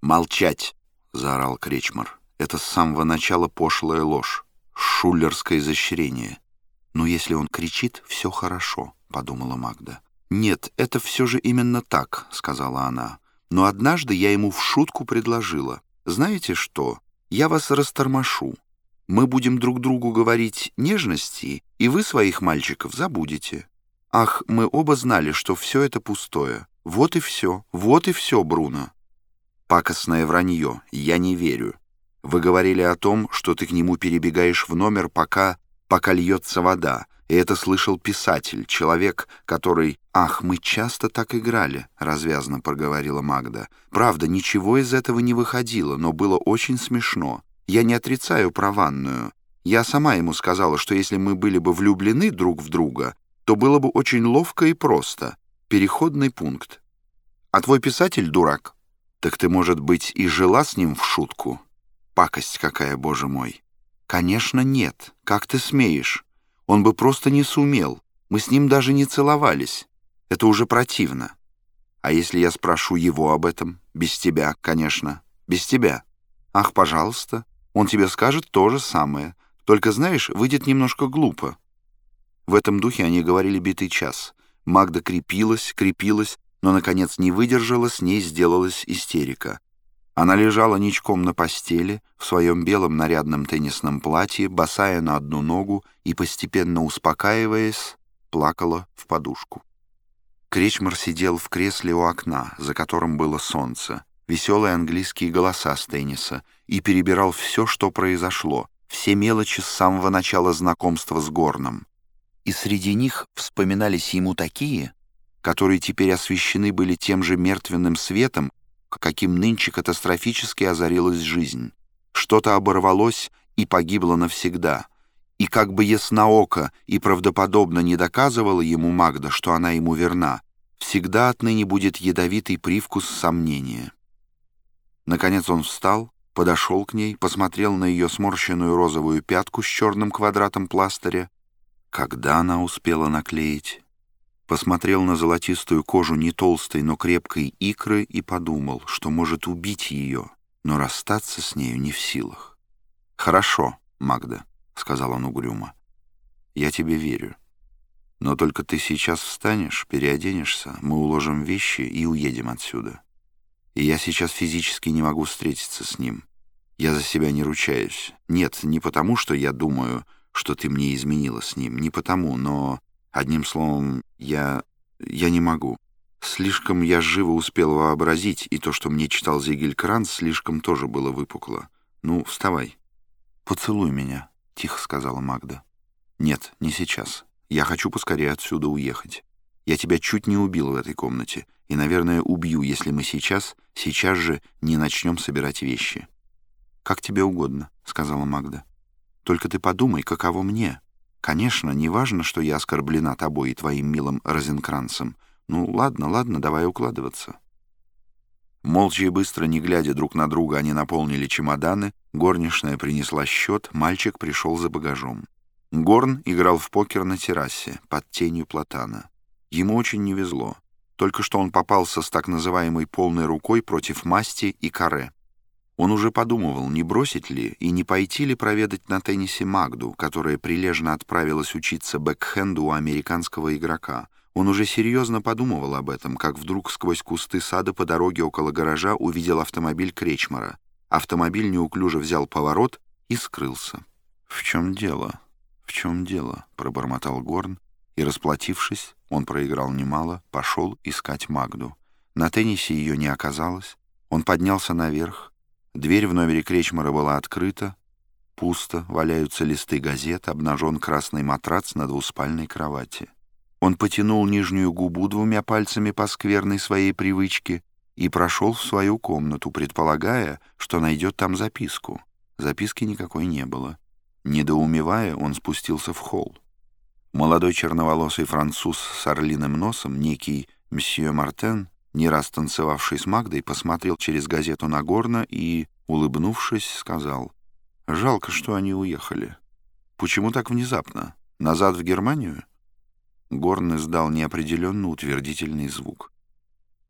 «Молчать!» — заорал Кречмар. «Это с самого начала пошлая ложь, шулерское изощрение». «Но если он кричит, все хорошо», — подумала Магда. «Нет, это все же именно так», — сказала она. «Но однажды я ему в шутку предложила. Знаете что? Я вас растормошу. Мы будем друг другу говорить нежности, и вы своих мальчиков забудете. Ах, мы оба знали, что все это пустое. Вот и все, вот и все, Бруно. Пакостное вранье, я не верю. Вы говорили о том, что ты к нему перебегаешь в номер, пока, пока льется вода. И это слышал писатель, человек, который... «Ах, мы часто так играли», — развязно проговорила Магда. «Правда, ничего из этого не выходило, но было очень смешно. Я не отрицаю про ванную. Я сама ему сказала, что если мы были бы влюблены друг в друга, то было бы очень ловко и просто. Переходный пункт. А твой писатель дурак. Так ты, может быть, и жила с ним в шутку? Пакость какая, боже мой. Конечно, нет. Как ты смеешь? Он бы просто не сумел. Мы с ним даже не целовались. Это уже противно. А если я спрошу его об этом? Без тебя, конечно. Без тебя. Ах, пожалуйста. Он тебе скажет то же самое. Только, знаешь, выйдет немножко глупо. В этом духе они говорили битый час. Магда крепилась, крепилась, но, наконец, не выдержала, с ней сделалась истерика. Она лежала ничком на постели, в своем белом нарядном теннисном платье, босая на одну ногу и, постепенно успокаиваясь, плакала в подушку. Кречмар сидел в кресле у окна, за которым было солнце, веселые английские голоса с тенниса, и перебирал все, что произошло, все мелочи с самого начала знакомства с Горном и среди них вспоминались ему такие, которые теперь освещены были тем же мертвенным светом, каким нынче катастрофически озарилась жизнь. Что-то оборвалось и погибло навсегда. И как бы яснооко и правдоподобно не доказывала ему Магда, что она ему верна, всегда отныне будет ядовитый привкус сомнения. Наконец он встал, подошел к ней, посмотрел на ее сморщенную розовую пятку с черным квадратом пластыря, когда она успела наклеить? Посмотрел на золотистую кожу не толстой, но крепкой икры и подумал, что может убить ее, но расстаться с нею не в силах. «Хорошо, Магда», — сказал он угрюмо. «Я тебе верю. Но только ты сейчас встанешь, переоденешься, мы уложим вещи и уедем отсюда. И я сейчас физически не могу встретиться с ним. Я за себя не ручаюсь. Нет, не потому, что я думаю что ты мне изменила с ним. Не потому, но, одним словом, я... я не могу. Слишком я живо успел вообразить, и то, что мне читал Зигель Кранц, слишком тоже было выпукло. Ну, вставай. «Поцелуй меня», — тихо сказала Магда. «Нет, не сейчас. Я хочу поскорее отсюда уехать. Я тебя чуть не убил в этой комнате, и, наверное, убью, если мы сейчас, сейчас же не начнем собирать вещи». «Как тебе угодно», — сказала Магда. Только ты подумай, каково мне. Конечно, не важно, что я оскорблена тобой и твоим милым Розенкранцем. Ну, ладно, ладно, давай укладываться». Молча и быстро, не глядя друг на друга, они наполнили чемоданы, горничная принесла счет, мальчик пришел за багажом. Горн играл в покер на террасе, под тенью платана. Ему очень не везло. Только что он попался с так называемой полной рукой против масти и каре. Он уже подумывал, не бросить ли и не пойти ли проведать на теннисе Магду, которая прилежно отправилась учиться бэкхенду у американского игрока. Он уже серьезно подумывал об этом, как вдруг сквозь кусты сада по дороге около гаража увидел автомобиль Кречмара. Автомобиль неуклюже взял поворот и скрылся. «В чем дело? В чем дело?» — пробормотал Горн, и, расплатившись, он проиграл немало, пошел искать Магду. На теннисе ее не оказалось. Он поднялся наверх, Дверь в номере Кречмара была открыта. Пусто, валяются листы газет, обнажен красный матрац на двуспальной кровати. Он потянул нижнюю губу двумя пальцами по скверной своей привычке и прошел в свою комнату, предполагая, что найдет там записку. Записки никакой не было. Недоумевая, он спустился в холл. Молодой черноволосый француз с орлиным носом, некий мсье Мартен, не раз танцевавший с Магдой, посмотрел через газету на Горна и, улыбнувшись, сказал, «Жалко, что они уехали. Почему так внезапно? Назад в Германию?» Горн издал неопределенно утвердительный звук.